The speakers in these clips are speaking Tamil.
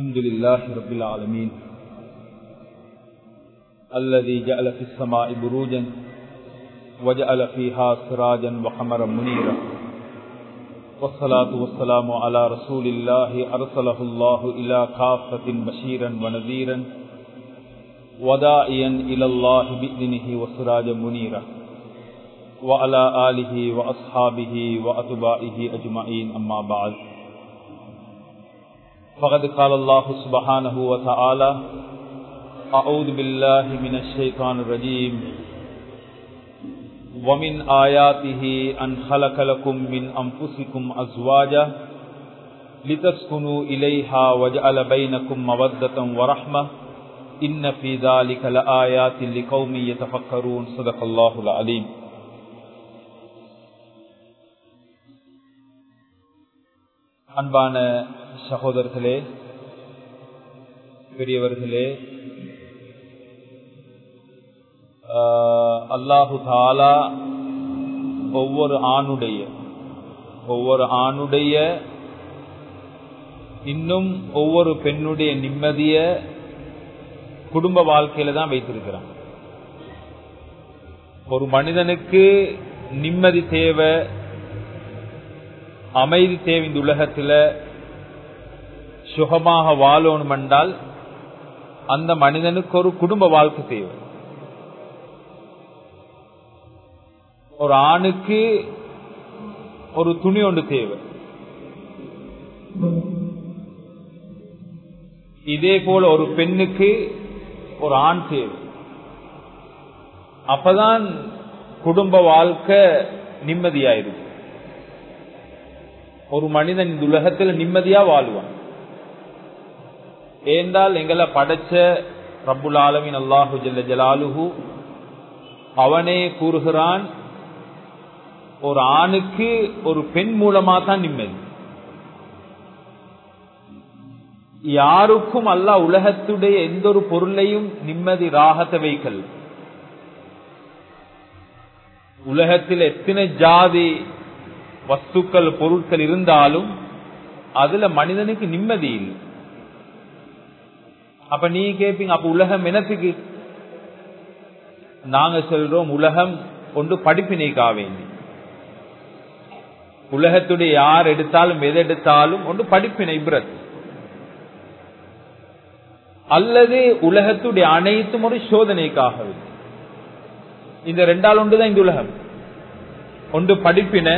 الحمد لله رب العالمين. الذي جعل في السماء بروجا وجعل فيها سراجا وقمرا منيرا. والصلاة والسلام على رسول الله أرسله الله إلى كافة بشيرا ونذيرا وداعيا إلى الله بإذنه وسراجا منيرا. وعلى آله وأصحابه وأتباعه أجمعين أما بعد. فقد قال الله سبحانه وتعالى أعوذ بالله من الشيطان الرجيم ومن آياته أن خلق لكم من أنفسكم أزواجا لتسكنوا إليها وجعل بينكم مودة ورحمة إن في ذلك لآيات لقوم يتفكرون صدق الله العليم அன்பான சகோதரர்களே பெரியவர்களே அல்லாஹு தாலா ஒவ்வொரு ஆணுடைய ஒவ்வொரு ஆணுடைய இன்னும் ஒவ்வொரு பெண்ணுடைய நிம்மதிய குடும்ப வாழ்க்கையில தான் வைத்திருக்கிறான். ஒரு மனிதனுக்கு நிம்மதி தேவை அமைதி தேவை இந்த உலகத்தில் சுகமாக வாழணும் என்றால் அந்த மனிதனுக்கு ஒரு குடும்ப வாழ்க்கை தேவை. ஒரு ஆணுக்கு ஒரு துணி ஒன்று தேவை. இதே போல ஒரு பெண்ணுக்கு ஒரு ஆண் தேவை. அப்பதான் குடும்ப வாழ்க்கை நிம்மதியாயிருக்கு. ஒரு மனிதன் இந்த உலகத்தில் நிம்மதியா வாழ்வான். ஏந்தால் எங்களை படைச்ச ரப்புல் ஆலமின் அல்லாஹு ஜல்ல ஜலாலுஹு அவனே கூறுகிறான் ஒரு ஆணுக்கு ஒரு பெண் மூலமா தான் நிம்மதி. யாருக்கும் அல்ல உலகத்துடைய எந்த ஒரு பொருளையும் நிம்மதி ராகத்தை வைக்கல். உலகத்தில் எத்தனை ஜாதி வஸ்துக்கள் பொருட்கள் இருந்தாலும் அதுல மனிதனுக்கு நிம்மதி இல்லை. அப்ப நீ கேப்பீங்க அப்ப உலகம் எனத்துக்கு நாங்க சொல்றோம் உலகம் கொண்டு படிப்பினைக்காக வேண்டி. உலகத்துடைய யார் எடுத்தாலும் எது எடுத்தாலும் ஒன்று படிப்பினை பிரத் அல்லது உலகத்துடைய அனைத்தும் ஒரு சோதனைக்காக இந்த ரெண்டால் ஒன்றுதான் இந்த உலகம். ஒன்று படிப்பின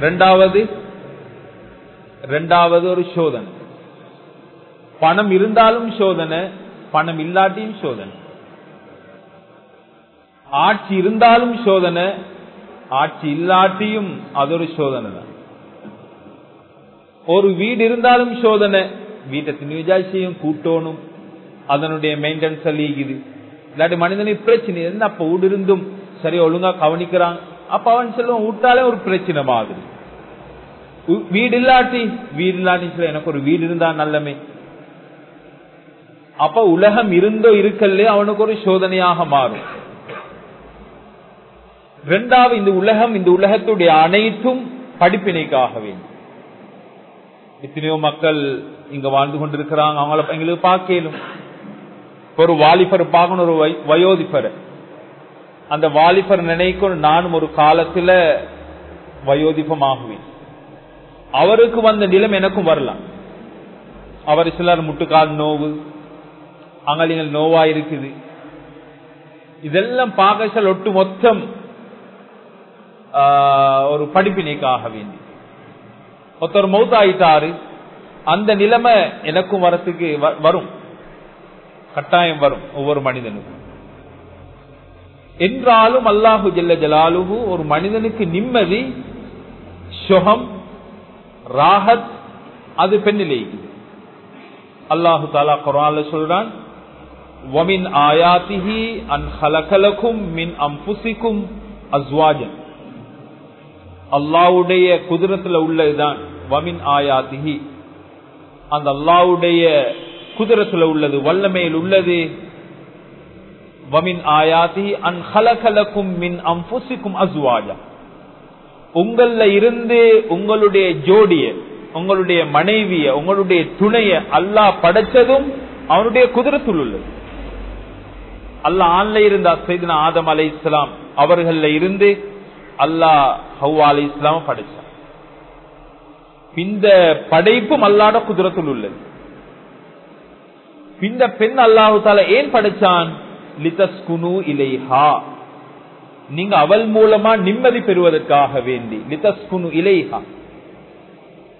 ரெண்டாவது ரெண்டாவது ஒரு சோதனை. பணம் இருந்தாலும் சோதனை பணம் இல்லாட்டியும் சோதனை. ஆட்சி இருந்தாலும் சோதனை ஆட்சி இல்லாட்டியும் அது ஒரு சோதனை தான். ஒரு வீடு இருந்தாலும் சோதனை வீட்டை திணிஜாசியும் கூட்டணும் அதனுடைய மெயின்டெனன்ஸ் லீகுது. இல்லாட்டி மனிதனுக்கு பிரச்சனை என்ன அப்ப வீடு இருந்தும் சரி ஒழுங்கா கவனிக்கிறான் அப்ப அவன் சொல்லுவான் விட்டாலே ஒரு பிரச்சனை மாதிரி. வீடு இல்லாட்டி வீடு இல்லாட்டி சொல்ல எனக்கு ஒரு வீடு இருந்தா நல்லமே. அப்ப உலகம் இருந்தோ இருக்கல்ல அவனுக்கு ஒரு சோதனையாக மாறும். இரண்டாவது இந்த உலகம் இந்த உலகத்துடைய அனைத்தும் படிப்பினைக்காக வேண்டும். எத்தனையோ மக்கள் இங்க வாழ்ந்து கொண்டிருக்கிறாங்க அவங்கள எங்களுக்கு பார்க்கலும். ஒரு வாலிபர் பார்க்கணும் ஒரு வயோதிபர். அந்த வாலிபர் நினைக்கும் நானும் ஒரு காலத்துல வயோதிபமாகுவேன் அவருக்கு வந்த நிலம் எனக்கும் வரலாம். அவர் சிலர் முட்டுக்கால் நோவு அங்கலிங்கள் நோவா இருக்குது இதெல்லாம் பார்க்க ஒட்டு மொத்தம் ஒரு படிப்பினைக்காக வேண்டி. ஒருத்தர் மௌத்தாயிட்டாரு அந்த நிலைமை எனக்கும் வரத்துக்கு வரும். கட்டாயம் வரும் ஒவ்வொரு மனிதனுக்கும். என்றாலும் அல்லாஹு ஜல்ல ஜலாலுகு ஒரு மனிதனுக்கு நிம்மதி சுகம் ராகத் அது பெண்ணிலே அல்லாஹு தாலா குரான்ல சொல்றான் வமின் ஆயாத்திஹி அன் ஹலகலக்கும் மின் அம்புசிக்கும் அஸ்வாஜன். அல்லாவுடைய குதிரத்துல உள்ளதுதான் வமின் ஆயாத்திஹி. அந்த அல்லாஹ்வுடைய குதிரத்துல உள்ளது வல்லமையில் உள்ளது வமின் ஆயாதி அன் ஹலகலக்கும் மின் அம்புசிக்கும் அசுவாஜா உங்கள இருந்து உங்களுடைய ஜோடிய உங்களுடைய மனைவிய உங்களுடைய துணைய அல்லாஹ் படைச்சதும் அவனுடைய குதிரத்துள் உள்ளது. அல்லாஹ் ஆண்ல இருந்தா செய்தின ஆதம் அலை இஸ்லாம் அவர்கள இருந்து அல்லாஹ் ஹவ்வா அலை இஸ்லாம் படைச்சான். இந்த படைப்பும் அல்லாட குதிரத்துள் உள்ளது. இந்த பெண் அல்லாஹு தால ஏன் படைச்சான்? லிதஸ்குனு இலைஹா. நீங்க அவள் மூலமா நிம்மதி பெறுவதற்காக வேண்டி லிதஸ்குனு இலைஹா.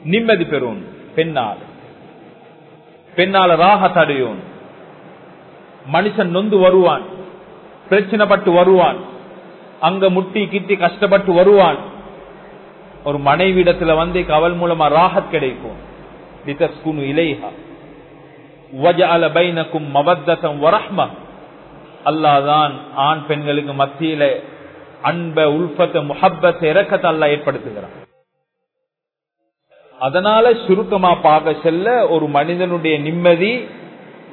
நிம்மதி பெறும் பெண்ணால் பெண்ணால ராக தடையும் மனுஷன் நொந்து வருவான் பிரச்சனைப்பட்டு வருவான் அங்க முட்டி கிட்டி கஷ்டப்பட்டு வருவான். ஒரு மனைவிடத்துல வந்து அவள் மூலமா ராகத் கிடைக்கும். லிதஸ்குனு இலைஹா. வஜஅல பைனக்கும் மவத்தம் வரஹ்மா அல்லாதான் ஆண் பெண்களுக்கு மத்தியில அன்ப உல்பத்த முஹப்பத்தை இறக்கத்தை அல்லா ஏற்படுத்துகிறான். அதனால சுருக்கமா பார்க்க செல்ல ஒரு மனிதனுடைய நிம்மதி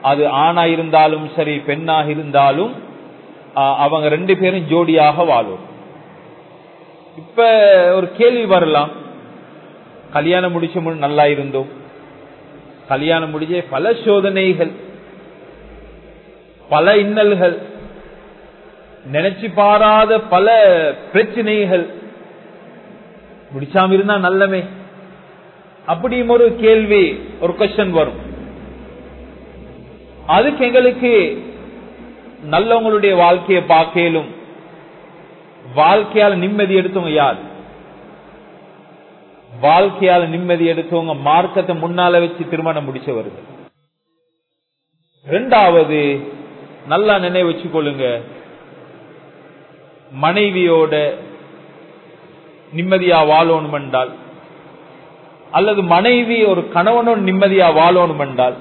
அது ஆணா இருந்தாலும் சரி பெண்ணாக இருந்தாலும் அவங்க ரெண்டு பேரும் ஜோடியாக வாழும். இப்ப ஒரு கேள்வி வரலாம். கல்யாணம் முடிச்ச முன் நல்லா இருந்தோம் கல்யாணம் முடிஞ்ச பல சோதனைகள். பல இன்னல்கள் நினைச்சு பாராத பல பிரச்சனைகள். முடிச்சாம இருந்தா நல்லமே. அப்படியும் ஒரு கேள்வி ஒரு கொஸ்டின் வரும். அதுக்கு எங்களுக்கு நல்லவங்களுடைய வாழ்க்கையை பார்க்கலும் வாழ்க்கையால் நிம்மதி எடுத்தவங்க யார்? வாழ்க்கையால் நிம்மதி எடுத்தவங்க மார்க்கத்தை முன்னால வச்சு திருமணம் முடிச்சவர்கள். ரெண்டாவது நல்லா நினைவு வச்சுக்கொள்ளுங்க. மனைவியோட நிம்மதியா வாழணும் என்றால் அல்லது மனைவி ஒரு கணவனோட நிம்மதியா வாழணும் என்றால்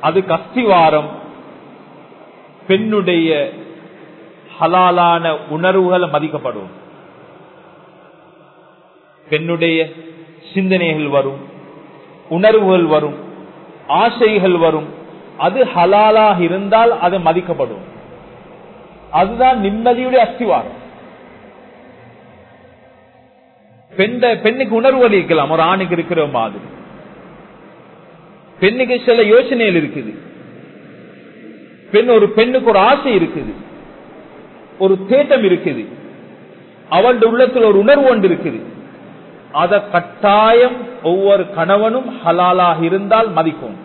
அது கஸ்திவாரம் பெண்ணுடைய ஹலாலான உணர்வுகளை மதிக்கப்படும். பெண்ணுடைய சிந்தனைகள் வரும் உணர்வுகள் வரும் ஆசைகள் வரும் அது ஹலாலாக இருந்தால் அது மதிக்கப்படும். அதுதான் நிம்மதியுடைய அஸ்திவாரம். பெண்ணுக்கு உணர்வு இருக்கலாம். ஒரு ஆணுக்கு இருக்கிற மாதிரி. பெண்ணுக்கு சில யோசனைகள் இருக்குது. பெண் ஒரு பெண்ணுக்கு ஒரு ஆசை இருக்குது. ஒரு தேட்டம் இருக்குது. அவளுடைய உள்ளத்தில் ஒரு உணர்வு ஒன்று இருக்குது. அத கட்டாயம் ஒவ்வொரு கணவனும் ஹலாலாக இருந்தால் மதிக்கும்.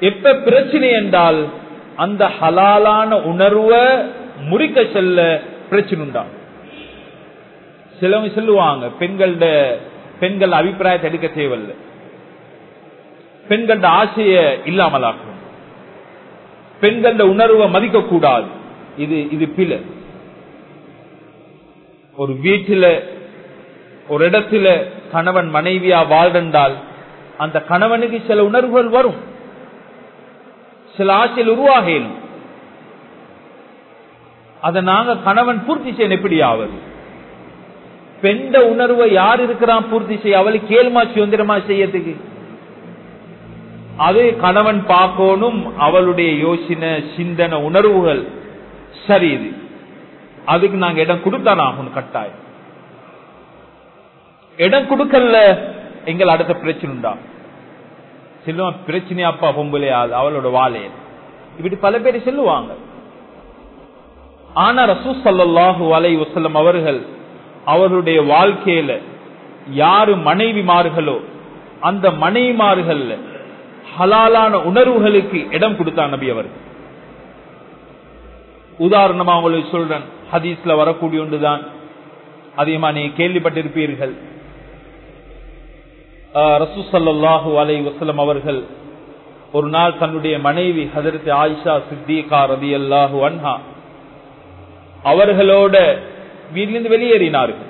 எப்ப பிரச்சனை என்றால் அந்த ஹலாலான உணர்வை முறிக்க செல்ல பிரச்சனை உண்டாகும். சிலவங்க சொல்லுவாங்க பெண்களோட பெண்கள் அபிப்பிராயத்தை எடுக்க தேவையில்ல. பெண்களோட ஆசைய இல்லாமலாக்கும் பெண்களோட உணர்வை மதிக்க கூடாது இது இது பில ஒரு வீட்டில ஒரு இடத்துல கணவன் மனைவியா வாழ்ந்தால் அந்த கணவனுக்கு சில உணர்வுகள் வரும். சில ஆசையில் உருவாகும் அதை நாங்க கணவன் பூர்த்தி செய்ய எப்படி ஆவது பெண்ட உணர்வை யார் இருக்கிறான் பூர்த்தி செய்ய? அவளுக்கு கேள்மா சுதந்திரமா செய்யறதுக்கு. அது கணவன் பார்க்கணும் அவளுடைய யோசனை சிந்தனை உணர்வுகள். சரி இது. அதுக்கு நாங்க இடம் கொடுத்தான் ஆகணும் கட்டாயம். இடம் கொடுக்கல எங்கள் அடுத்த பிரச்சனை உண்டா? செல்லுவான் பிரச்சனை அப்பா பொம்பளை அவளோட வாழைய இப்படி பல பேர் செல்லுவாங்க. ஆனா ரசூ சல்லாஹூ அலை வசல்லம் அவர்கள் அவருடைய வாழ்க்கையில யாரு மனைவிமார்களோ அந்த மனைவிமார்கள் ஹலாலான உணர்வுகளுக்கு இடம் கொடுத்தார் நபி அவர்கள் உதாரணமா உங்களுக்கு சொல்றேன் ஹதீஸ்ல வரக்கூடிய ஒன்றுதான் அதிகமா நீங்க கேள்விப்பட்டிருப்பீர்கள். ரசூசல்லாஹு அலை வசலம் அவர்கள் ஒரு நாள் தன்னுடைய மனைவி ஹதரத் ஆயிஷா சித்திகா ரதி அல்லாஹு அன்ஹா அவர்களோட வீட்டிலிருந்து வெளியேறினார்கள்.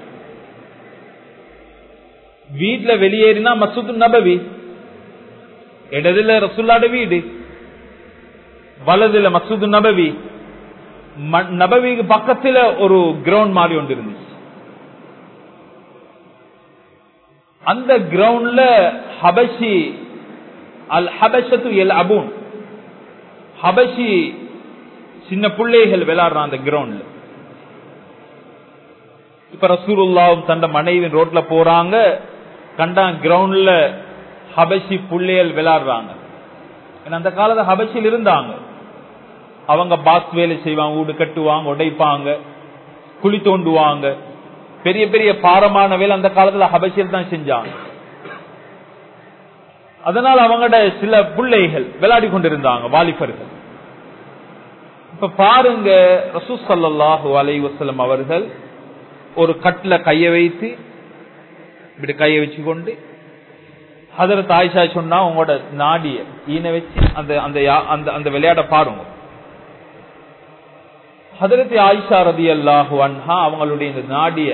வீட்டுல வெளியேறினா மசூத் நபவி. இடதுல ரசுல்லாட வீடு. வலதுல மசூது நபவி. நபவிக்கு பக்கத்துல ஒரு கிரவுண்ட் மாதிரி ஒன்று இருந்துச்சு. அந்த கிரவுண்ட்ல ஹபஷி அல் ஹபஷத்து எல் அபூன் ஹபஷி சின்ன பிள்ளைகள் விளையாடுறான் அந்த கிரவுண்ட்ல இப்ப ரசூலுல்லாவும் தந்த மனைவி ரோட்ல போறாங்க. கண்டான் கிரவுண்ட்ல ஹபஷி புள்ளையல் விளையாடுறாங்க. ஏன்னா அந்த காலத்துல ஹபஷில் இருந்தாங்க. அவங்க பாஸ் வேலை செய்வாங்க வீடு கட்டுவாங்க உடைப்பாங்க குழி தோண்டுவாங்க. பெரிய பெரிய பாரமான வேலை அந்த காலத்துல ஹபஷில் தான் செஞ்சாங்க. அதனால அவங்களோட சில பிள்ளைகள் விளையாடி கொண்டிருந்தாங்க வாலிபர்கள். இப்ப பாருங்க ரசூஸ் சல்லாஹூ அலை வசலம் அவர்கள் ஒரு கட்டில கைய வைத்து இப்படி கைய வச்சு கொண்டு ஹதரத் தாய்ஷா சொன்னா உங்களோட நாடிய ஈன வச்சு அந்த அந்த அந்த அந்த விளையாட பாருங்க. ஹதரத் ஆயிஷா ரதி அல்லாஹு அன்ஹா அவங்களுடைய இந்த நாடிய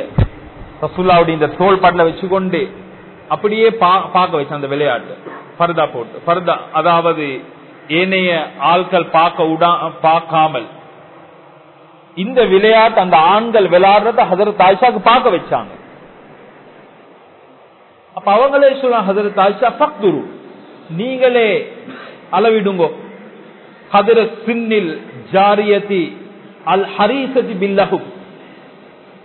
ரசூல்லாவுடைய இந்த தோல் பாட்டில வச்சுக்கொண்டு அப்படியே பார்க்க வச்சு அந்த விளையாட்டு. பர்தா போட்டு பர்தா அதாவது ஏனைய ஆட்கள் பார்க்க உடா பார்க்காமல். இந்த விளையாட்டு அந்த ஆண்கள் விளையாடுறத ஹதரத் ஆயிஷாக்கு பார்க்க வச்சாங்க. அப்ப அவங்களே சொல்லுவாங்க ஹதரத் ஆயிஷா பக்துரு நீங்களே அளவிடுங்கோ. ஹதரத் சின்னில் ஜாரியதி அல் ஹரீசதி பில்லஹு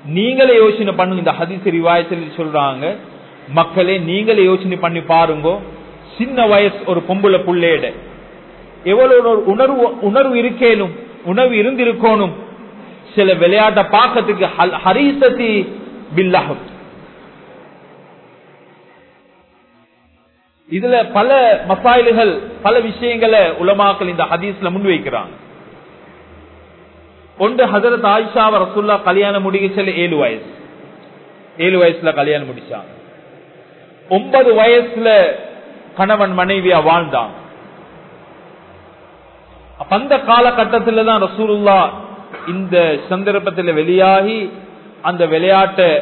நீங்களே யோசனை பண்ணுங்க. இந்த ஹதீஸ் ரிவாயத்தில் சொல்றாங்க. மக்களே நீங்களே யோசனை பண்ணி பாருங்க. சின்ன வயசு ஒரு பொம்புல புள்ளேட எவ்வளவு ஒரு உணர்வு உணர்வு இருக்கேனும் உணவு இருந்திருக்கணும் சில விளையாட்டை பார்க்கறதுக்கு ஹரிசதி பில்லகம் இதுல பல மசாயில்கள் பல விஷயங்களை உலமாக்கள் இந்த ஹதீஸ்ல முன்வைக்கிறாங்க. ஒன்று ஹசரத் ஆயிஷா ரசுல்லா கல்யாணம் முடிக்க ஏழு வயசு. ஏழு வயசுல கல்யாணம் முடிச்சாங்க. ஒன்பது வயசுல கணவன் மனைவியா வாழ்ந்தாங்க அந்த காலகட்டத்துல தான் ரசூலுல்லா இந்த சந்தர்ப்பத்தில் வெளியாகி அந்த விளையாட்டை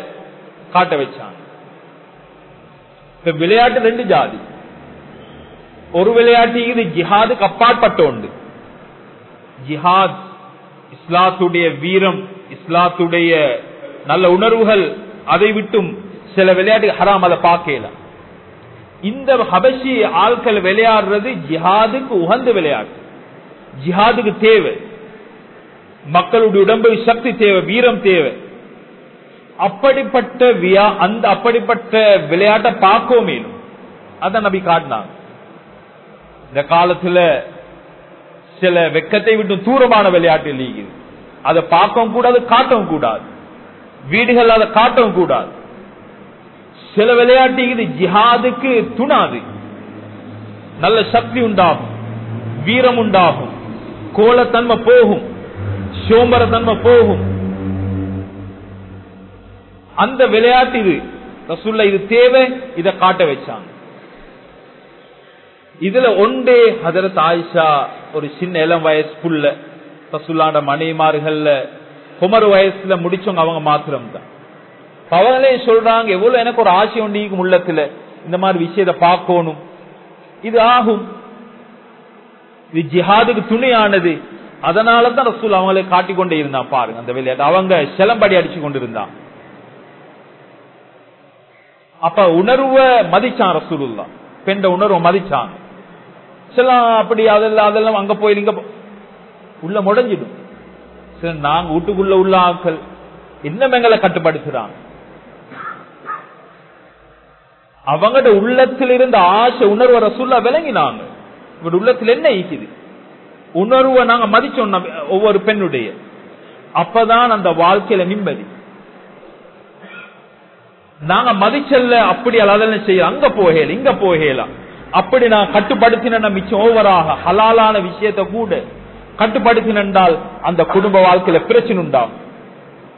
காட்ட வச்சாங்க. இப்ப விளையாட்டு ரெண்டு ஜாதி. ஒரு விளையாட்டு இது ஜிஹாதுக்கு அப்பாற்பட்ட உண்டு ஜிஹாத் இஸ்லாத்துடைய வீரம் இஸ்லாத்துடைய நல்ல உணர்வுகள் அதை விட்டும் சில விளையாட்டு ஹராம் அதை பார்க்கல. இந்த ஹபஷி ஆட்கள் விளையாடுறது ஜிஹாதுக்கு உகந்த விளையாட்டு. ஜிஹாதுக்கு தேவை. மக்களுடைய உடம்பு சக்தி தேவை வீரம் தேவை. அப்படிப்பட்ட வியா அந்த அப்படிப்பட்ட விளையாட்டை பார்க்கவும் அதை நபி காட்டினாங்க. இந்த காலத்துல சில வெக்கத்தை விட்டு தூரமான விளையாட்டு லீகுது அதை பார்க்கவும் கூடாது காட்டவும் கூடாது. வீடுகள் அதை காட்டவும் கூடாது. சில விளையாட்டு இது ஜிஹாதுக்கு துணாது. நல்ல சக்தி உண்டாகும் வீரம் உண்டாகும் கோலத்தன்மை போகும் சோம்பரத்தன்மை போகும். அந்த விளையாட்டு இது ரசுல்ல இது தேவை இதை காட்ட வச்சாங்க. இதுல ஒன்றே ஹதரத் ஆயிஷா ஒரு சின்ன இளம் வயசு புள்ள ரசுல்லாண்ட குமர் வயசுல முடிச்சவங்க அவங்க மாத்திரம் தான் அவங்களே சொல்றாங்க எவ்வளவு எனக்கு ஒரு ஆசை உண்டிக்கும் உள்ளத்துல இந்த மாதிரி விஷயத்த பார்க்கணும். இது ஆகும். இது ஜிஹாதுக்கு துணையானது. அதனால தான் ரசூல் அவங்களே காட்டிக்கொண்டே இருந்தான். பாருங்க அந்த விளையாட்டு அவங்க சிலம்படி அடிச்சு கொண்டிருந்தான். அப்ப உணர்வ மதிச்சான் ரசூலுல்லா பெண்ட உணர்வை மதிச்சாங்க. அப்படி அதெல்லாம் அதெல்லாம் அங்க போய் இங்க உள்ள முடஞ்சிடும். சில நாங்க வீட்டுக்குள்ள உள்ள ஆட்கள். இன்னும் எங்களை கட்டுப்படுத்துறாங்க அவங்கட உள்ளத்தில் இருந்த ஆசை உணர்வு ரசூல்லா விளங்கினாங்க. இவருடைய உள்ளத்தில் என்ன ஈக்குது உணர்வை நாங்க மதிச்சோம் ஒவ்வொரு பெண்ணுடைய. அப்பதான் அந்த வாழ்க்கையில நிம்மதி. நாங்க மதிச்சல்ல அப்படி அதெல்லாம் செய்ய அங்க போகல இங்க போகலாம். அப்படி நான் கட்டுப்படுத்தின மிச்சம் ஓவராக ஹலாலான விஷயத்த கூட கட்டுப்படுத்தினால் அந்த குடும்ப வாழ்க்கையில பிரச்சனை உண்டாகும்.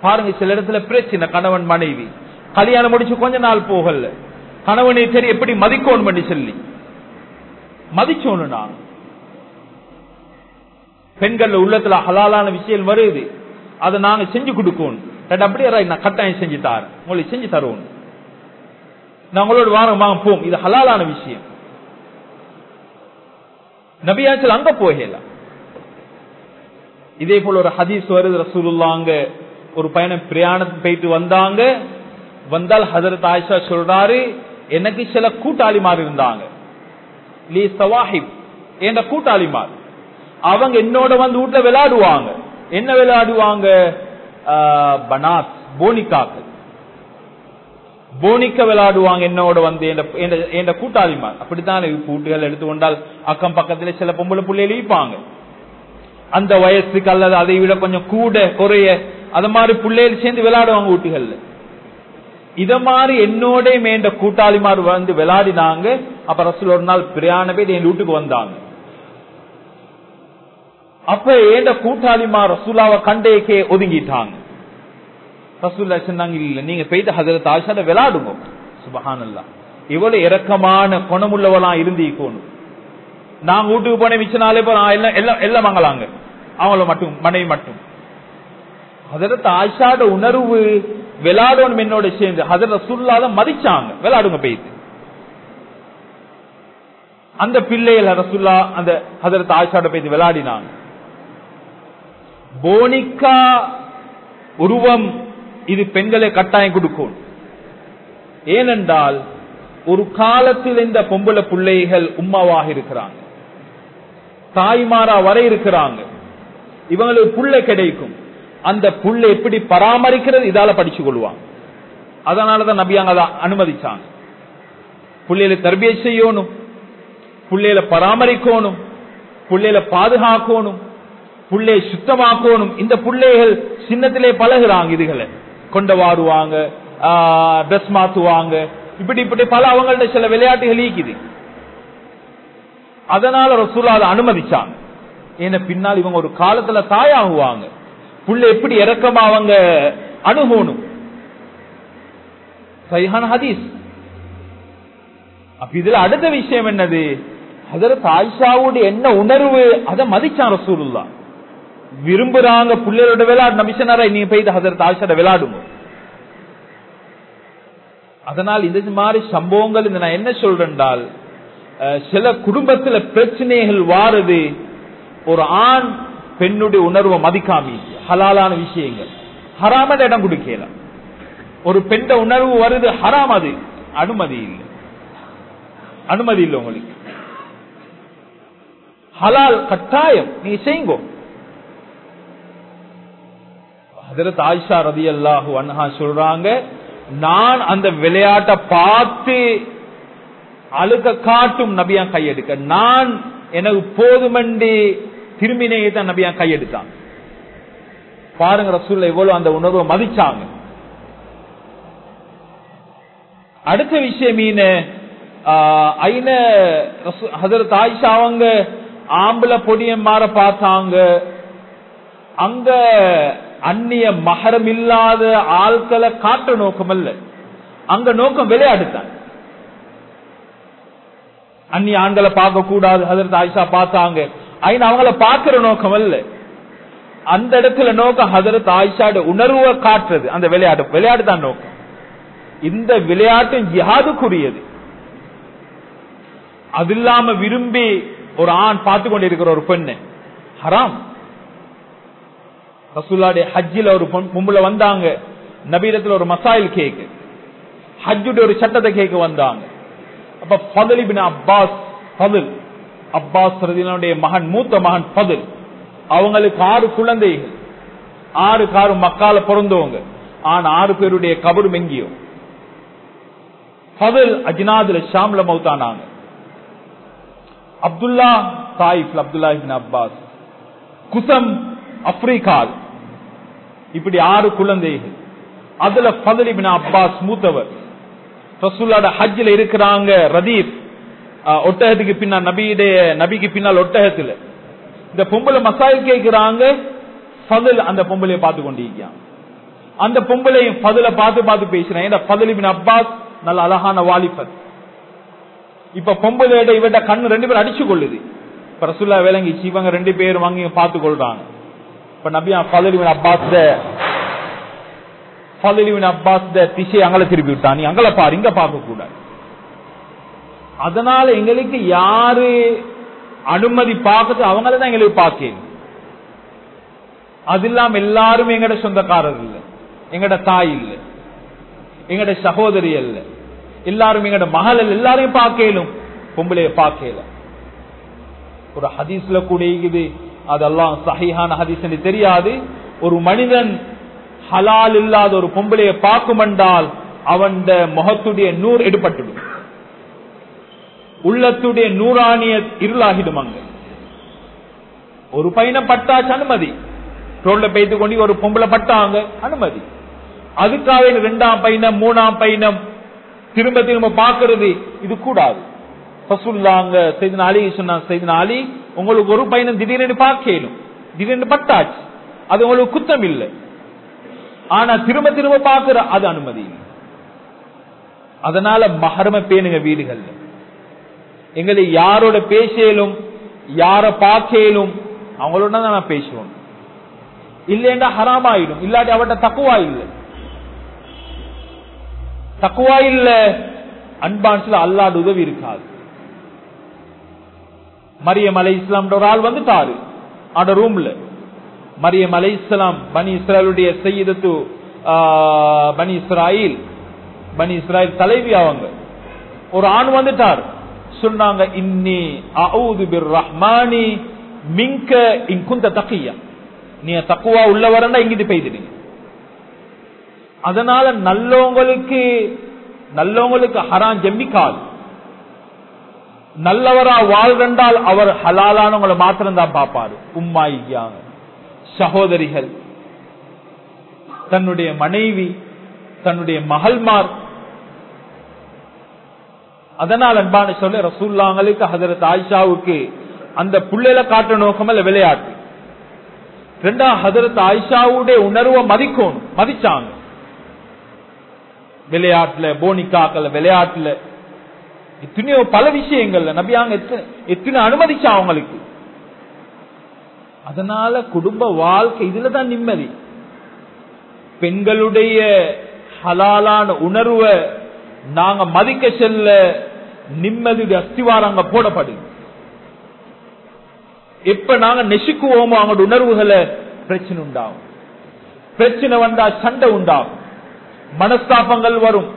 பாருங்க சில இடத்துல பிரச்சனை கணவன் மனைவி. கல்யாணம் முடிச்சு கொஞ்ச நாள் போகல. கணவனை சரி எப்படி மதிக்கணும் பண்ணி சொல்லி. மதிச்சோன்னு? நான் பெண்கள் உள்ளத்துல ஹலாலான விஷயம் வருது. அதை நாங்க செஞ்சு கொடுக்கணும் அப்படியே நான் கட்டாயம் செஞ்சு தார் உங்களுக்கு செஞ்சு தருவோம் நான் உங்களோட வாரம் வாங்க போம் இது ஹலாலான விஷயம். நபியாச்சல் அங்க போகலாம் இதே போல ஒரு ஹதீஸ் வருது ரசூலுல்லாங்க ஒரு பயணம் பிரயாணத்துக்கு போயிட்டு வந்தாங்க. வந்தால் ஹசரத் ஆயிஷா சொல்றாரு எனக்கு சில கூட்டாளிமார் இருந்தாங்க. லீ சவாஹிப் என்ற கூட்டாளிமார்? அவங்க என்னோட வந்து வீட்டுல விளையாடுவாங்க. என்ன விளையாடுவாங்க? பனாத் போனிக்காக்கள் போனிக்க விளையாடுவாங்க என்னோட வந்து என் கூட்டாளிமார். அப்படித்தான் கூட்டுகள் எடுத்துக்கொண்டால் அக்கம் பக்கத்துல சில பொம்பளை பிள்ளைகள் இருப்பாங்க. அந்த வயசுக்கு அல்லது அதை விட கொஞ்சம் கூட குறைய அத மாதிரி பிள்ளைகள் சேர்ந்து விளையாடுவாங்க வீட்டுகள்ல இத மாதிரி என்னோட மேண்ட கூட்டாளிமார் வந்து விளையாடினாங்க அப்ப ரசூல் ஒரு நாள் பிரியாண பேர் என் வீட்டுக்கு வந்தாங்க. அப்ப ஏண்ட கூட்டாளிமார் ரசூலாவை கண்டேக்கே ஒதுங்கிட்டாங்க. ரசூல்லா சொன்னாங்க இல்ல நீங்க போயிட்டு ஹசரத் ஆஷாட விளையாடுங்க. சுபஹானல்லா. இவ்வளவு இறக்கமான குணமுள்ளவளா இருந்தீக்கணும் நான் வீட்டுக்கு போன மிச்ச நாளே எல்லாம் எல்லாம் வாங்கலாங்க. அவங்கள மட்டும் மனைவி மட்டும். ஹசரத் ஆஷாட உணர்வு விளாடணும் என்னோட சேர்ந்து ஹசரத் சுல்லாத மதிச்சாங்க. விளையாடுங்க போயிட்டு. அந்த பிள்ளைகள் ரசுல்லா அந்த ஹசரத் ஆஷாட பெய்து விளையாடினாங்க. போனிக்கா உருவம் இது பெண்களை கட்டாயம் கொடுக்கும். ஏனென்றால் ஒரு காலத்தில் இந்த பொம்பளை பிள்ளைகள் உம்மாவாக இருக்கிறாங்க. தாய்மாரா வர இருக்கிறாங்க. இவங்களுக்கு புள்ள கிடைக்கும். அந்த புள்ள எப்படி பராமரிக்கிறது இதால படிச்சு கொள்வாங்க. அதனாலதான் நபியாங்க அதை அனுமதிச்சாங்க. பிள்ளையில தர்பிய செய்யணும். பிள்ளையில பராமரிக்கணும். பிள்ளையில பாதுகாக்கணும். புள்ளையை சுத்தமாக்கணும். இந்த பிள்ளைகள் சின்னத்திலே பழகுறாங்க இதுகளை. கொண்ட வாடுவாங்க ட்ரெஸ் மாத்துவாங்க. இப்படி இப்படி பல அவங்கள்ட்ட சில விளையாட்டுகள் ஈக்குது. அதனால ரசூலா அதை அனுமதிச்சாங்க. ஏன்னா பின்னால் இவங்க ஒரு காலத்துல தாயாகுவாங்க. புள்ள எப்படி இறக்கமா அவங்க அணுகணும்? சைஹான் ஹதீஸ். அப்ப இதுல அடுத்த விஷயம் என்னது? அதற்கு ஆயிஷாவுடைய என்ன உணர்வு அதை மதிச்சான் ரசூலுல்லா விரும்புறாங்க பிள்ளைகளோட விளையாடு மிஷனரை நீங்க போயிட்டு ஹசரத் ஆயிஷாட விளையாடுங்க. அதனால் இந்த மாதிரி சம்பவங்கள் இந்த நான் என்ன சொல்றேன்டால் சில குடும்பத்துல பிரச்சனைகள் வாரது ஒரு ஆண் பெண்ணுடைய உணர்வை மதிக்காமி ஹலாலான விஷயங்கள். ஹராம இடம் கொடுக்கல. ஒரு பெண்ட உணர்வு வருது ஹராம் அது. அனுமதி இல்லை. அனுமதி இல்லை உங்களுக்கு. ஹலால் கட்டாயம். நீ செய்ங்கோ. ஹதரத் ஆயிஷா ரதி அல்லாஹு அன்ஹா சொல்றாங்க நான் அந்த விளையாட்டை பார்த்து அழுக்க காட்டும் நபியா கையெடுக்க. நான் எனக்கு போதுமண்டி திரும்பினேயே தான் நபியா கையெடுத்தான். பாருங்க ரசூல்ல எவ்வளவு அந்த உணர்வை மதிச்சாங்க. அடுத்த விஷயம் மீன ஐன ஹதரத் ஆயிஷா அவங்க ஆம்பளை பொடியன் மாற பார்த்தாங்க. அங்க அந்நிய மகரம் இல்லாத ஆட்களை காட்ட நோக்கம் அல்ல. அங்க நோக்கம் விளையாடுத்தான் அந்நிய ஆண்களை பார்க்க கூடாது ஹதரத் ஆயிஷா பார்த்தாங்க. ஐநா அவங்கள பாக்குற நோக்கம் அல்ல. அந்த இடத்துல நோக்கம் ஹதரத் ஆயிஷாட உணர்வை காட்டுறது. அந்த விளையாட்டு விளையாட்டு தான் நோக்கம். இந்த விளையாட்டு யாதுக்குரியது அது இல்லாம விரும்பி ஒரு ஆண் பார்த்து கொண்டிருக்கிற ஒரு பெண்ணு. ஹராம். ரசூல்லாடைய ஹஜ்ஜில் ஒரு பொம்புல வந்தாங்க. நபீரத்தில் ஒரு மசாயில் கேக்கு ஹஜ்ஜுடைய ஒரு சட்டத்தை கேட்க வந்தாங்க. அப்ப பதலி பின் அப்பாஸ் பதில் அப்பாஸ் ரதினுடைய மகன் மூத்த மகன் பதில் அவங்களுக்கு ஆறு குழந்தைகள். ஆறு காரு மக்கால பிறந்தவங்க. ஆனா ஆறு பேருடைய கபரும் எங்கேயோ? பதில் அஜினாதுல ஷாம்ல மௌத்தானாங்க. அப்துல்லா தாயிப் அப்துல்லா இபின் அப்பாஸ். குசம் ஆப்பிரிக்கால். இப்படி ஆறு குழந்தைகள். அதுல பதலிபின் அப்பாஸ் மூத்தவர். ரசூல்லாட ஹஜ்ஜில் இருக்கிறாங்க ரதீப். ஒட்டகத்துக்கு பின்னால் நபியுடைய நபிக்கு பின்னால் ஒட்டகத்துல. இந்த பொம்பளை மசாஜ் கேட்கிறாங்க பதல் அந்த பொம்பளைய பார்த்து கொண்டிருக்கான் அந்த பொம்பளையும் பதல பார்த்து பார்த்து பேசுறேன். ஏன்னா பதலி அப்பாஸ் நல்ல அழகான வாலிபர். இப்ப பொம்பளையோட இவட்ட கண்ணு ரெண்டு பேரும் அடிச்சு கொள்ளுது இப்ப ரசுல்லா விளங்கி இவங்க ரெண்டு பேரும் அங்கேயும் பார்த்து கொள்றாங்க இப்ப நபியா பதலிவின் அப்பாஸ் பதலிவின் அப்பாஸ் திசை அங்களை திருப்பி விட்டான் நீ அங்கல பாரு இங்க பார்க்க கூடாது அதனால எங்களுக்கு யாரு அனுமதி பார்க்கறது அவங்களதான் எங்களுக்கு பார்க்க அது இல்லாம எல்லாரும் எங்கட சொந்தக்காரர் இல்ல எங்கட தாய் இல்ல எங்கட சகோதரி அல்ல எல்லாரும் எங்கட மகள் எல்லாரையும் பார்க்கலும் பொம்பளைய பார்க்கல ஒரு ஹதீஸ்ல கூட இருக்குது அதெல்லாம் சஹிஹான ஹதீஸ் தெரியாது. ஒரு மனிதன் ஹலால் இல்லாத ஒரு பொம்பளைய பார்க்கும் என்றால் அவன் முகத்துடைய நூறு எடுபட்டுடும் உள்ளத்துடைய நூறாணிய இருளாகிடும் அங்க. ஒரு பையனை பட்டாச்சு அனுமதி. ரோட்ல பெய்து கொண்டு ஒரு பொம்பளை பட்டாங்க அனுமதி. அதுக்காக ரெண்டாம் பையனம் மூணாம் பையனம் திரும்ப திரும்ப பாக்குறது இது கூடாது. பசுல்லாங்க அலி சொன்னா செய்தினாலி உங்களுக்கு ஒரு பையனும் திடீரென்று பார்க்கலும் திடீர்னு பட்டாச்சு. அது உங்களுக்கு குத்தம் இல்லை. ஆனா திரும்ப திரும்ப பாக்குற அது அனுமதி அதனால மகரம பேணுங்க வீடுகள்ல. எங்களை யாரோட பேசலும் யார பார்க்கலும் அவங்களோட தான் நான் பேசுவோம். இல்லைன்னா ஹராமாயிடும். இல்லாட்டி அவட்ட தக்குவா இல்லை. தக்குவா இல்ல அன்பான்ஸ்ல அல்லாத உதவி இருக்காது. மரியம் அலை இஸ்லாம் ஒரு ஆள் வந்துட்டாரு. அந்த ரூம்ல மரியம் அலை இஸ்லாம் பனி இஸ்ராயலுடைய செய்யதத்து பனி இஸ்ராயில் பனி இஸ்ராயில் தலைவி அவங்க. ஒரு ஆண் வந்துட்டார். சொன்னாங்க இன்னி அவுது பிர் ரஹ்மானி மிங்க இங்குந்த தக்கியா. நீ தக்குவா உள்ளவரண்டா இங்கிட்டு பெய்துடுங்க அதனால நல்லவங்களுக்கு நல்லவங்களுக்கு ஹரான் ஜெம்பிக்காது நல்லவரா வாழ்ந்தால் அவர் ஹலாலானவங்களை மாத்திரம் தான் பார்ப்பாரு. உம்மா ஐயாங்க சகோதரிகள் தன்னுடைய மனைவி தன்னுடைய மகள்மார். அதனால் அன்பான சொல்ல ரசூல்லாங்களுக்கு ஹதரத் ஆயிஷாவுக்கு அந்த புள்ளையில காட்ட நோக்கமல்ல விளையாட்டு. ரெண்டா ஹதரத் ஆயிஷாவுடைய உணர்வை மதிக்கணும் மதிச்சாங்க. விளையாட்டுல போனிக்காக்கல விளையாட்டுல எத்தனையோ பல விஷயங்கள்ல நபியாங்க எத்தனை அனுமதிச்சா அவங்களுக்கு? அதனால குடும்ப வாழ்க்கை இதுலதான் நிம்மதி. பெண்களுடைய ஹலாலான உணர்வை நாங்க மதிக்க செல்ல நிம்மதியுடைய அஸ்திவாரங்க அங்க போடப்படுது. எப்ப நாங்க நெசுக்குவோமோ அவங்களோட உணர்வுகளை பிரச்சனை உண்டாகும். பிரச்சனை வந்தா சண்டை உண்டாகும். மனஸ்தாபங்கள் வரும்.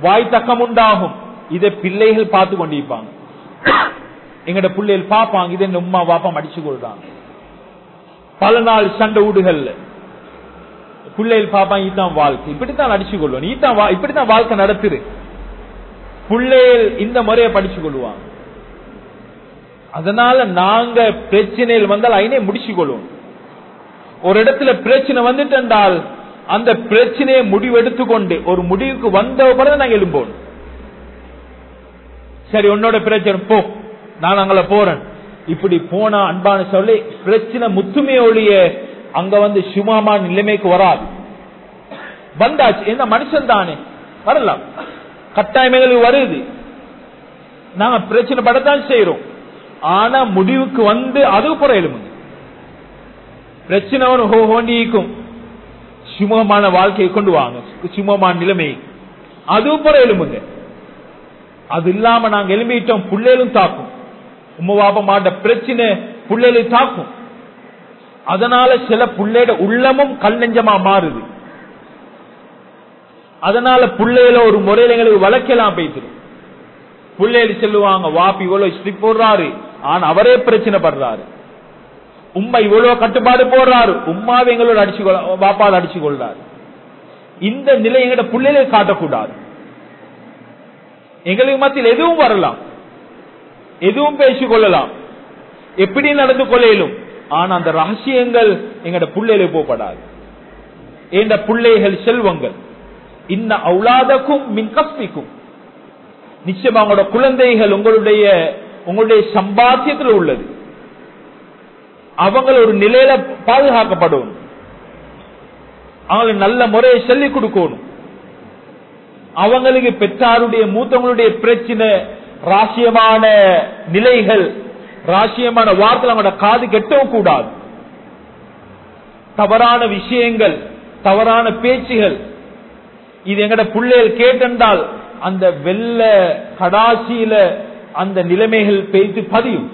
வாய் தக்கம் உண்டாகும். இதை பிள்ளைகள் பார்த்து கொண்டிருப்பாங்க. எங்கட பிள்ளைகள் பார்ப்பாங்க இதை உமா பாப்பா அடிச்சு கொள்றாங்க. பல நாள் சண்டை வீடுகள்ல பிள்ளைகள் பார்ப்பாங்க இதுதான் வாழ்க்கை. இப்படித்தான் அடிச்சு கொள்வோம் இதுதான் இப்படித்தான் வாழ்க்கை நடத்துது. பிள்ளைகள் இந்த முறையை படிச்சு கொள்வாங்க அதனால நாங்க பிரச்சனையில் வந்தால் ஐனே முடிச்சு கொள்வோம் ஒரு இடத்துல பிரச்சனை வந்துட்டால் அந்த பிரச்சனையை முடிவெடுத்து கொண்டு ஒரு முடிவுக்கு வந்த பிறகு நாங்க எழும்போம். சரி உன்னோட பிரச்சனை போ. நான் அங்கள போறேன். இப்படி போனா அன்பான சொல்லி பிரச்சனை முத்துமே ஒழிய அங்க வந்து சுமாமான நிலைமைக்கு வராது. வந்தாச்சு. என்ன மனுஷன் தானே. வரலாம். கட்டாயமைகளுக்கு வருது. நாங்க பிரச்சனை படத்தான் செய்யறோம் ஆனா முடிவுக்கு வந்து அது புற பிரச்சனை ஹோ ஹோண்டிக்கும் சுமமான வாழ்க்கையை கொண்டு வாங்க. சுமமான நிலைமை. அது புற அது இல்லாம நாங்க எலும்பிட்டோம் புள்ளையிலும் தாக்கும். உம்மவாப மாட்ட பிரச்சனை புள்ளையில தாக்கும். அதனால சில புள்ளையோட உள்ளமும் கல் நெஞ்சமா மாறுது. அதனால புள்ளையில ஒரு முறையில எங்களுக்கு வளர்க்கலாம் பேசுறோம் புள்ளையில சொல்லுவாங்க வாப்பி இவ்வளவு ஸ்ட்ரிக் போடுறாரு. ஆனா அவரே பிரச்சனை படுறாரு. உம்மா இவ்வளவு கட்டுப்பாடு போடுறாரு. உம்மாவை எங்களோட அடிச்சு வாப்பால் அடிச்சு கொள்றாரு இந்த நிலை எங்கட பிள்ளைகளை காட்டக்கூடாது. எங்களுக்கு மத்தியில் எதுவும் வரலாம். எதுவும் பேசிக் கொள்ளலாம் எப்படி நடந்து கொள்ளையிலும் ஆனா அந்த ரகசியங்கள் எங்கட பிள்ளையில போகப்படாது. எந்த பிள்ளைகள் செல்வங்கள். இந்த அவுலாதக்கும் மின் கஸ்பிக்கும் நிச்சயமா உங்களோட குழந்தைகள் உங்களுடைய உங்களுடைய சம்பாத்தியத்தில் உள்ளது. அவங்க ஒரு நிலையில பாதுகாக்கப்படும் அவங்களுக்கு நல்ல முறையை சொல்லிக் கொடுக்கணும். அவங்களுக்கு பெற்றாருடைய மூத்தவங்களுடைய பிரச்சனை ராசியமான நிலைகள் ராசியமான வார்த்தை அவங்களோட காது கெட்டவும் கூடாது. தவறான விஷயங்கள் தவறான பேச்சுகள் இது எங்கட பிள்ளைகள் கேட்டென்றால் அந்த வெள்ள கடாசியில அந்த நிலைமைகள் பெய்து பதியும்.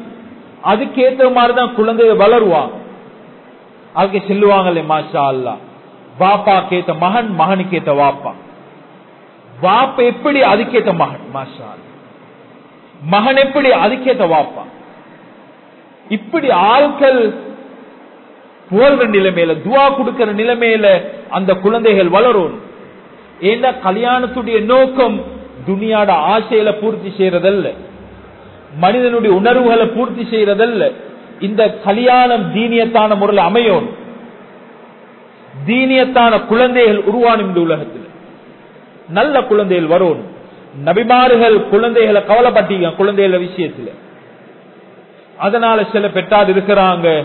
அதுக்கேற்ற மாதிரிதான் குழந்தைய வளருவாங்க அதுக்கு செல்லுவாங்களே மாஷா அல்லா வாப்பா கேத்த மகன் மகனுக்கு ஏத்த வாப்பா. வாப்ப எப்படி அதுக்கேத்த மகன்? மாஷா மகன் எப்படி அதுக்கேத்த வாப்பா? இப்படி ஆட்கள் புகழ்ற நிலைமையில துவா கொடுக்கிற நிலைமையில அந்த குழந்தைகள் வளரும். ஏன்னா கல்யாணத்துடைய நோக்கம் துனியாட ஆசையில பூர்த்தி செய்யறதல்ல. மனிதனுடைய உணர்வுகளை பூர்த்தி செய்யறதல்ல. இந்த கல்யாணம் தீனியத்தான முறையில் அமையும். தீனியத்தான குழந்தைகள் உருவானும் இந்த உலகத்தில். நல்ல குழந்தைகள் வரும். நபிமார்கள் குழந்தைகளை கவலைப்பட்டீங்க குழந்தைகள விஷயத்துல. அதனால சில பெற்றார் இருக்கிறாங்க.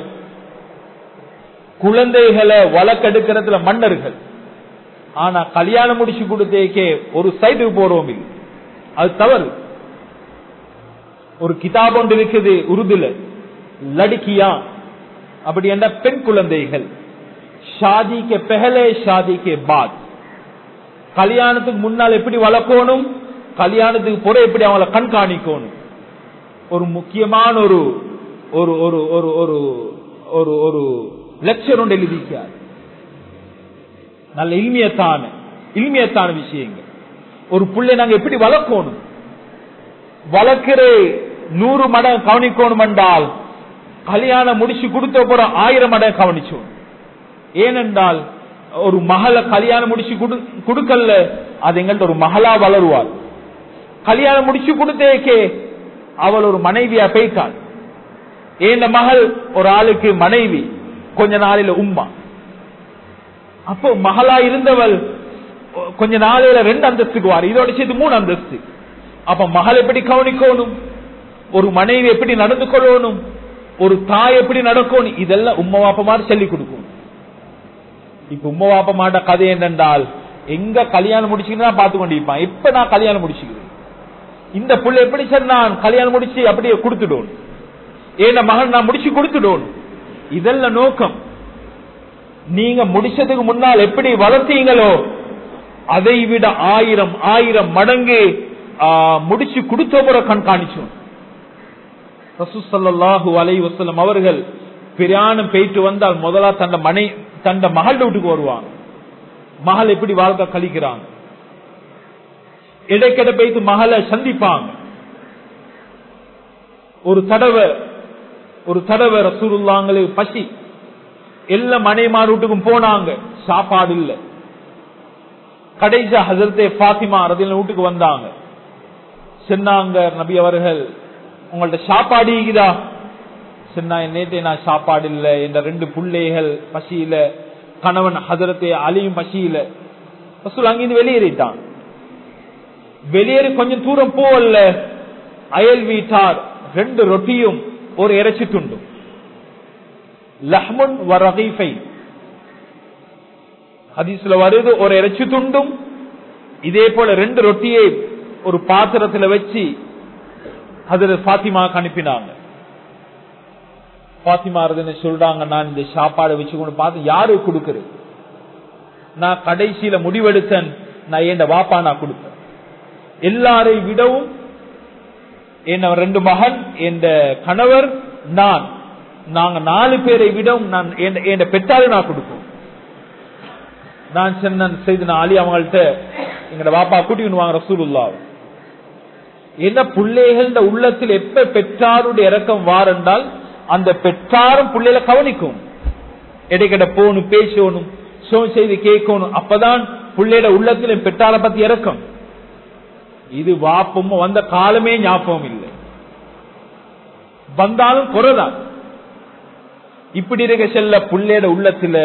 குழந்தைகளை வழக்கெடுக்கிறதுல மன்னர்கள். ஆனா கல்யாணம் முடிச்சு கொடுத்தேக்கே ஒரு சைடுக்கு போறோம் இல்லை. அது தவறு. ஒரு கிதாப் ஒன்று இருக்குது உருதுல. லடுக்கியா. அப்படி என்ற பெண் குழந்தைகள். ஷாதிக்கு பெஹலே ஷாதிக்கு பாத். கல்யாணத்துக்கு முன்னால் எப்படி வளர்க்கணும்? கல்யாணத்துக்கு புற எப்படி அவங்கள கண்காணிக்கணும்? ஒரு முக்கியமான ஒரு ஒரு ஒரு ஒரு ஒரு ஒரு ஒரு லெக்சர் ஒன்று எழுதிக்கார் நல்ல இல்மியத்தான இல்மியத்தான விஷயங்கள். ஒரு புள்ளை நாங்க எப்படி வளர்க்கணும்? வளர்க்கிற நூறு மடம் கவனிக்கணும் என்றால் கல்யாணம் முடிச்சு கொடுத்த போற ஆயிரம் மடம் கவனிச்சோம் ஏனென்றால் ஒரு மகளை கல்யாணம் முடிச்சு கொடுக்கல அது எங்கள்ட்ட ஒரு மகளா வளருவாள். கல்யாணம் முடிச்சு கொடுத்தேக்கே அவள் ஒரு மனைவியா போய்த்தாள். ஏன் மகள் ஒரு ஆளுக்கு மனைவி கொஞ்ச நாளில உம்மா. அப்போ மகளா இருந்தவள் கொஞ்ச நாளையில ரெண்டு அந்தஸ்துக்கு வார் இதோட சேர்த்து மூணு அந்தஸ்து. அப்ப மகள் எப்படி கவனிக்கணும்? ஒரு மனைவி எப்படி நடந்து கொள்ளணும்? ஒரு தாய் எப்படி நடக்கணும்? இதெல்லாம் உம்மா அப்ப மாதிரி சொல்லிக் கொடுக்கும். இப்ப உம்மா வாப்ப மாட்ட கதை என்னென்றால் எங்க கல்யாணம் முடிச்சுக்கிட்டு பார்த்து கொண்டிருப்பான். இப்ப நான் கல்யாணம் முடிச்சுக்கிறேன். இந்த புள்ள எப்படி சார் நான் கல்யாணம் முடிச்சு அப்படியே கொடுத்துடும் ஏன் மகன் நான் முடிச்சு கொடுத்துடும் இதெல்லாம் நோக்கம். நீங்க முடிச்சதுக்கு முன்னால் எப்படி வளர்த்தீங்களோ அதை விட ஆயிரம் ஆயிரம் மடங்கு முடிச்சு கொடுத்த முறை கண்காணிச்சோம் ரசூசல்லாஹு அலை வசலம் அவர்கள் பிரயாணம் போயிட்டு வந்தால் முதலா தன் மனை தந்த மகள் வீட்டுக்கு வருவாங்க மகள் எப்படி வாழ்க்கை கழிக்கிறாங்க இடைக்கிட போயிட்டு மகளை சந்திப்பாங்க ஒரு தடவை ஒரு தடவை ரசூருல்லாங்களுக்கு பசி. எல்லா மனைமார் வீட்டுக்கும் போனாங்க. சாப்பாடு இல்ல. கடைசா ஹசரத்தே பாத்திமா ரதில வீட்டுக்கு வந்தாங்க. சொன்னாங்க நபி அவர்கள் உங்கள்ட்ட சாப்பாடு இருக்குதா? சின்ன நேற்றே நான் சாப்பாடு இல்ல என்ற ரெண்டு பிள்ளைகள் பசியில கணவன் ஹதரத்தை அழியும் பசியில. ரசூல் அங்கிருந்து வெளியேறிட்டான். வெளியேறி கொஞ்சம் தூரம் போவல்ல அயல் வீட்டார் ரெண்டு ரொட்டியும் ஒரு இறைச்சி துண்டும் லஹ்முன் வரகீஃபை ஹதீஸ்ல வருது ஒரு இறைச்சி துண்டும் இதே போல ரெண்டு ரொட்டியை ஒரு பாத்திரத்துல வச்சு அதுல பாத்திமாக்கு அனுப்பினாங்க. பாத்திமா சொல்றாங்க நான் இந்த சாப்பாடு வச்சு பார்த்து யாரு கொடுக்கறது? நான் கடைசியில முடிவெடுத்தேன் நான் என் வாப்பா நான் கொடுப்பேன் எல்லாரை விடவும் என்ன ரெண்டு மகன் என் கணவர் நான். நாங்க நாலு பேரை விடவும் நான் என் பெற்றாரு நான் கொடுப்போம். நான் சென்னன் செய்து நான் அலி அவங்கள்ட்ட எங்கட வாப்பா கூட்டிக்கணும் வாங்க ரசூலுல்லா என்ன பிள்ளைகள உள்ளத்தில் எப்ப பெற்றாருடைய இறக்கம் வாரென்றால் அந்த பெற்றாரும் பிள்ளைகளை கவனிக்கும். இடைக்கிட போகணும் பேசணும் சோ செய்து கேட்கணும். அப்பதான் பிள்ளையோட உள்ளத்தில் பெற்றார பத்தி இறக்கம். இது வாப்பம் வந்த காலமே ஞாபகம் இல்லை. வந்தாலும் குறைதான். இப்படி இருக்க செல்ல பிள்ளையோட உள்ளத்துல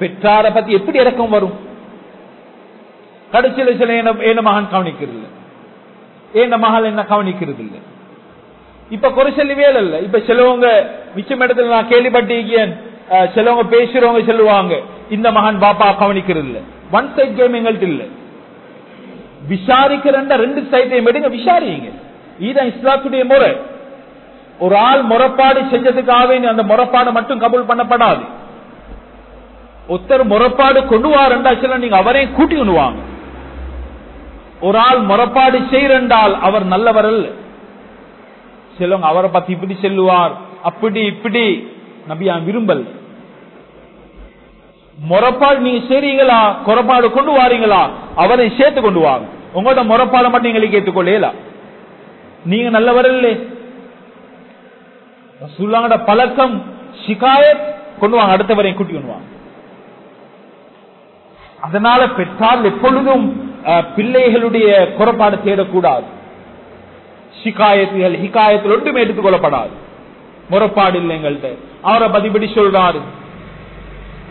பெற்றார பத்தி எப்படி இறக்கம் வரும்? கடைசியில சில என்ன மகன் கவனிக்கிறது இல்லை ஏன் மகள் என்ன கவனிக்கிறது இல்லை இப்ப குறை சொல்லி வேலை இல்ல. இப்ப சிலவங்க மிச்சம் இடத்துல நான் கேள்விப்பட்டிருக்கேன். சிலவங்க பேசுறவங்க சொல்லுவாங்க. இந்த மகன் பாப்பா கவனிக்கிறது இல்ல. ஒன் சைட் கேம் எங்கள்கிட்ட இல்ல. விசாரிக்கிற ரெண்டு சைட்டையும் எடுங்க விசாரிங்க. இதுதான் இஸ்லாத்துடைய முறை. ஒரு ஆள் முறப்பாடு செஞ்சதுக்காக அந்த முறப்பாடு மட்டும் கபூல் பண்ணப்படாது. ஒருத்தர் முறப்பாடு கொண்டு வாரண்டா சில நீங்க அவரையும் கூட்டி கொண்டுவாங்க. ஒரு ஆள் முறப்பாடு செய்யறண்டால் அவர் நல்லவர் அல்ல. சிலவங்க அவரை பத்தி இப்படி செல்லுவார். அப்படி இப்படி. நபியா விரும்பல். முறப்பாடு நீங்க செய்றீங்களா? குறப்பாடு கொண்டு வாரீங்களா? அவரை சேர்த்து கொண்டு வாங்க. உங்களோட முறப்பாடு மட்டும் எங்களுக்கு ஏற்றுக்கொள்ளல நீங்க நல்லவர் இல்லை சொல்லாங்கட பழக்கம் சிகாயத் கொண்டு வாங்க. அடுத்தவரையும் கூட்டி கொண்டு வாங்க. அதனால பெற்றால் எப்பொழுதும் அஹ், பிள்ளைகளுடைய குறப்பாடு தேடக்கூடாது. சிகாயத்துகள் ஹிகாயத்தில் ஒன்றுமே எடுத்துக்கொள்ளப்படாது முறைப்பாடு இல்லை எங்கள்கிட்ட. அவரை பதிபடி சொல்றாரு.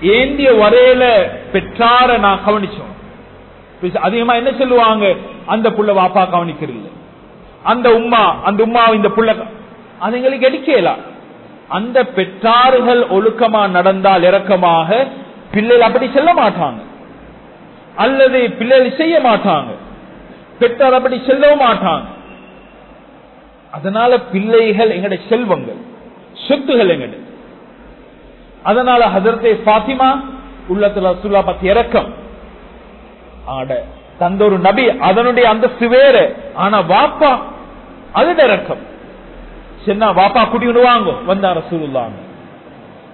ஏந்திய வரையில பெற்றார நான் கவனிச்சோம். அதிகமா என்ன சொல்லுவாங்க? அந்த புள்ள வாப்பா கவனிக்கிறது அந்த உம்மா அந்த உம்மா இந்த புள்ள அதுங்களுக்கு அது எங்களுக்கு எடுக்கலாம் அந்த பெற்றார்கள் ஒழுக்கமா நடந்தால் இறக்கமாக பிள்ளைகள் அப்படி செல்ல மாட்டாங்க. அல்லது பிள்ளைகள் செய்ய மாட்டாங்க. பெற்றார் அப்படி செல்லவும் மாட்டாங்க. அதனால பிள்ளைகள் எங்கட செல்வங்கள் சொத்துகள் எங்கட. அதனால ஹதரத்தை பாத்திமா உள்ளத்துல ரசூல்லா பத்தி இறக்கம் ஆட தந்த ஒரு நபி அதனுடைய அந்தஸ்து வேற. ஆனா வாப்பா அது இறக்கம் சென்னா வாப்பா குடி வாங்க வந்தா ரசூலுல்லாங்க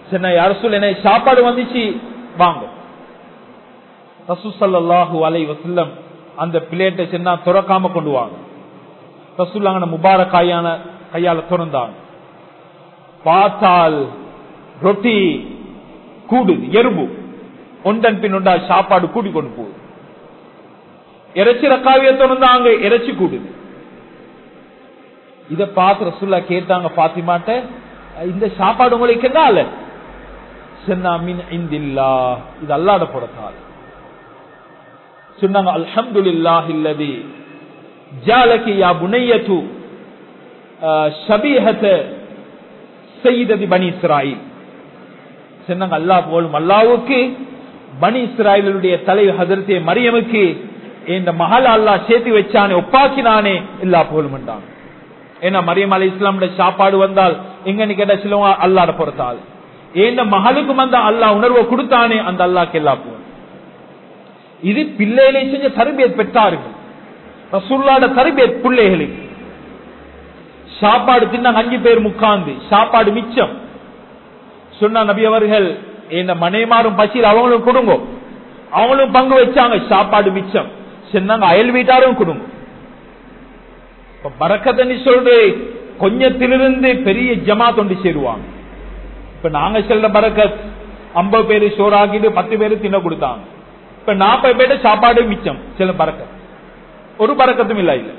சின்ன அரசூல் என்ன சாப்பாடு வந்துச்சு வாங்க. ரசூ சல்லாஹூ அலை வசல்லம் அந்த பிளேட்டை சென்னா துறக்காம கொண்டு வாங்க. ரசூல்லாங்க முபாரக்காயான கையால திறந்தான். பார்த்தால் ரொட்டி கூடுது எறும்பு. ஒன்றன் பின் ஒன்றா சாப்பாடு கூடி கொண்டு போகுது. இறைச்சி ரக்காவிய திறந்தாங்க இறைச்சி கூடுது. இத பார்த்து ரசூல்லா கேட்டாங்க பாத்திமாட்ட இந்த சாப்பாடு உங்களுக்கு என்ன சொன்னா மின் இந்தில்லா இது அல்லாத புறத்தால் சொன்னாங்க அல்ஹம்துலில்லாஹ் இல்லதி ஜாலகி யா புனையத்து ஷபீஹத செய்ததி பனி இஸ்ராயில். சொன்னாங்க அல்லாஹ் போலும் அல்லாவுக்கு பனி இஸ்ராயலுடைய தலைவர் ஹதரத்தே மரியமுக்கு இந்த மகள் அல்லாஹ் சேர்த்து வச்சானே ஒப்பாக்கினானே எல்லா போலும் என்றான். ஏன்னா மரியம் அலி இஸ்லாமுடைய சாப்பாடு வந்தால் எங்கன்னு கேட்ட சிலவங்க அல்லாட பொறுத்தாள் ஏந்த மகளுக்கும் வந்த அல்லாஹ் உணர்வை கொடுத்தானே அந்த அல்லாஹ்க்கு எல்லா போகும். இது பிள்ளைகளை செஞ்ச தருபியத் பெற்றார்கள் ரசூல்லாட தருபியத் பிள்ளைகளுக்கு சாப்பாடு தின்னாங்க அஞ்சு பேர் முக்காந்து. சாப்பாடு மிச்சம். சொன்ன நபி அவர்கள் என்ன மனைமாரும் பசியில் அவங்களும் கொடுங்க. அவங்களும் பங்கு வச்சாங்க சாப்பாடு மிச்சம். சொன்னாங்க அயல் வீட்டாரும் கொடுங்க. இப்ப பறக்கத்தனி சொல்ற கொஞ்சத்திலிருந்து பெரிய ஜமா தொண்டு சேருவாங்க. இப்ப நாங்க செல்ற பறக்கத் ஐம்பது பேரு சோறாக்கிட்டு பத்து பேரு தின்ன கொடுத்தாங்க. இப்ப நாற்பது பேரு சாப்பாடு மிச்சம் சில பறக்கத் ஒரு பறக்கத்தும் இல்ல இல்ல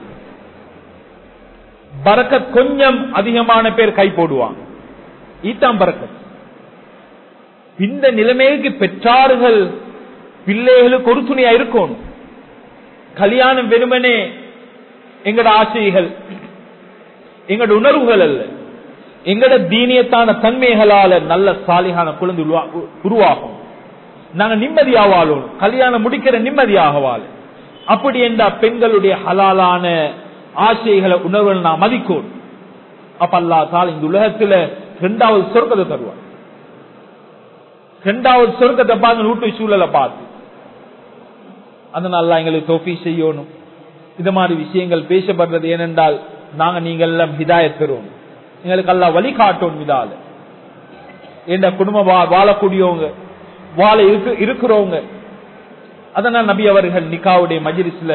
பறக்கத் கொஞ்சம் அதிகமான பேர் கை போடுவாங்க. ஈத்தாம் பறக்கத். இந்த நிலைமைக்கு பெற்றார்கள் பிள்ளைகளுக்கு ஒரு துணியா இருக்கணும். கல்யாணம் வெறுமனே எங்கட ஆசைகள் எங்கட உணர்வுகள் அல்ல. எங்கட தீனியத்தான தன்மைகளால நல்ல சாலிகான குழந்தை உருவா- உருவாகும். நாங்க நிம்மதியாக வாழும். கல்யாணம் முடிக்கிற நிம்மதியாக வாழ அப்படி என்றா பெண்களுடைய ஹலாலான ஆசைகளை உணர்வுகள் நான் மதிக்கும் அப்ப அல்லா தால் இந்த உலகத்துல இரண்டாவது சொர்க்கத்தை தருவார் இரண்டாவது சொர்க்கத்தை பார்த்து வீட்டு சூழலை பார்த்து. அதனால எங்களுக்கு தோப்பி செய்யணும். இந்த மாதிரி விஷயங்கள் பேசப்படுறது ஏனென்றால் நாங்க நீங்கள் எல்லாம் ஹிதாயத் பெறுவோம். எங்களுக்கு எல்லாம் வழிகாட்டும் இதால. என்ற குடும்பம் வா- வாழக்கூடியவங்க வாழ இருக்கிறவங்க அதனால் நபி அவர்கள் நிக்காவுடைய மஜிலிஸ்ல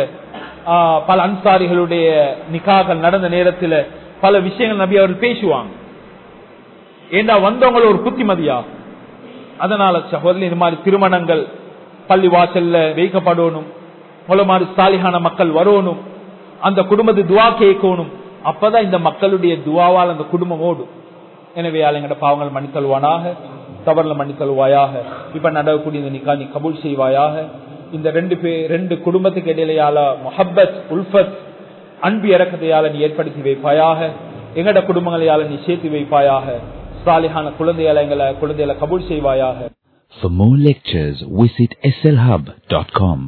பல அன்சாரிகளுடைய நிக்காக்கள் நடந்த நேரத்தில் பல விஷயங்கள் நபி அவர்கள் பேசுவாங்க. ஏண்டா வந்தவங்கள ஒரு புத்திமதியா? அதனால சகோதரி இந்த மாதிரி திருமணங்கள் பள்ளி வாசல்ல வைக்கப்படணும் உங்கள மாதிரி சாலிகான மக்கள் வரணும் அந்த குடும்பத்து துவா கேட்கணும் அப்பதான் இந்த மக்களுடைய துவாவால் அந்த குடும்பம் ஓடும். எனவே எங்கட பாவங்கள் மன்னித்தல்வானாக தவறுல மன்னித்தல்வாயாக இப்ப நடக்கக்கூடிய இந்த நிக்கா நீ கபூல் செய்வாயாக இந்த ரெண்டு பேர் ரெண்டு குடும்பத்துக்கு இடையிலையால முஹப்பத் உல்ஃபத் அன்பு இறக்கத்தையால நீ ஏற்படுத்தி வைப்பாயாக எங்கட குடும்பங்களையால நீ சேர்த்து வைப்பாயாக சாலிகான குழந்தையால எங்களை குழந்தைகளை கபூல் செய்வாயாக For more lectures, visit slhub.com.